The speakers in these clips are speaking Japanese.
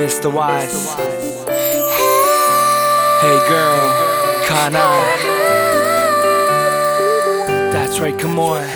Mr. Wise. Hey girl, That's right, come on.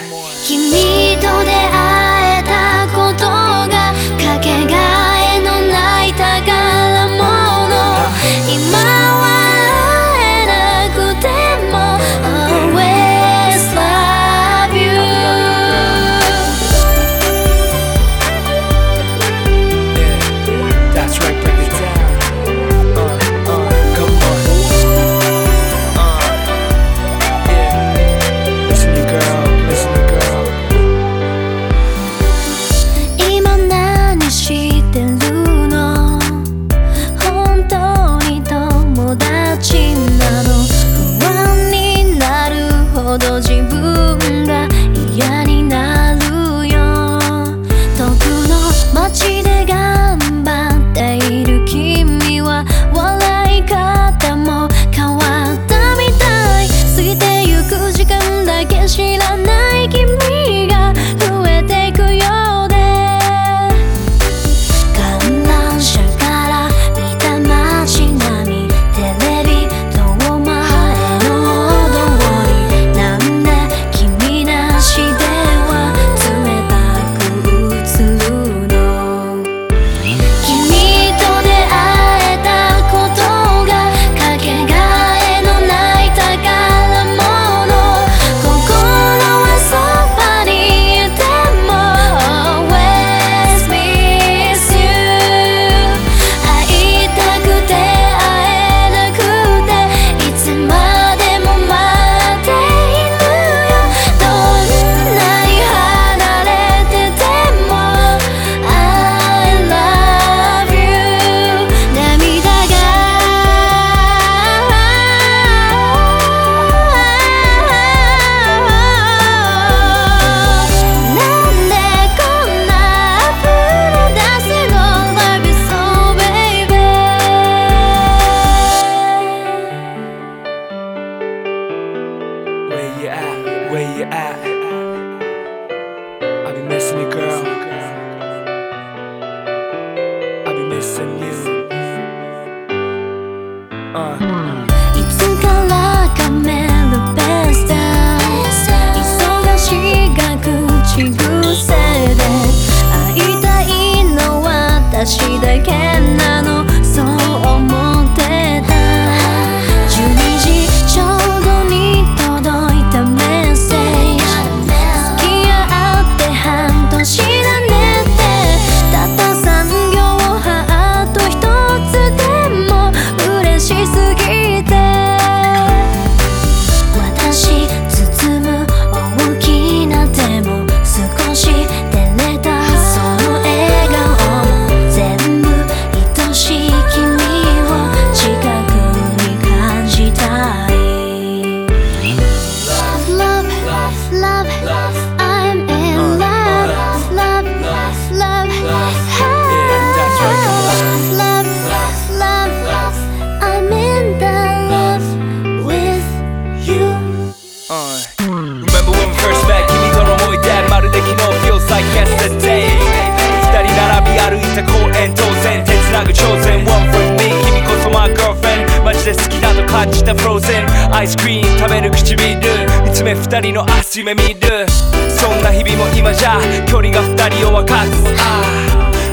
感じたフローゼンアイスクリーン食べる。唇いつめ二人の明日夢見る。そんな日々も今じゃ距離が二人を分かる。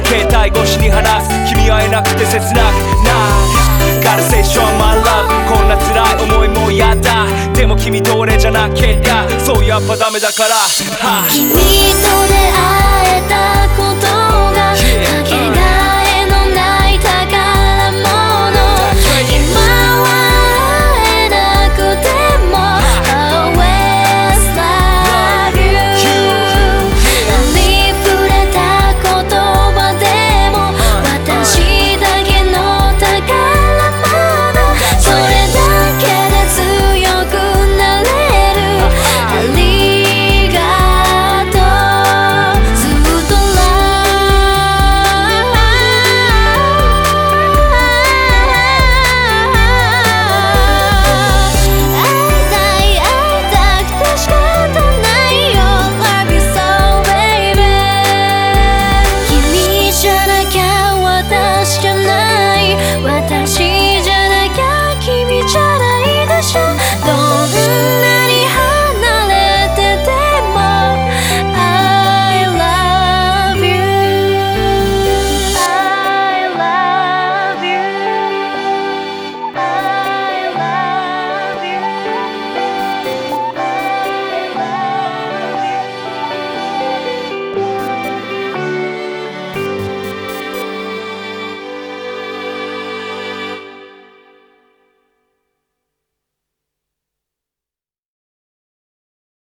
携帯越しに話す。君会えなくて切なく。なガルセッションマンはこんな辛い思いもやだ。でも君と俺じゃなきゃ。そうやっぱダメだから、はあ、君と出会う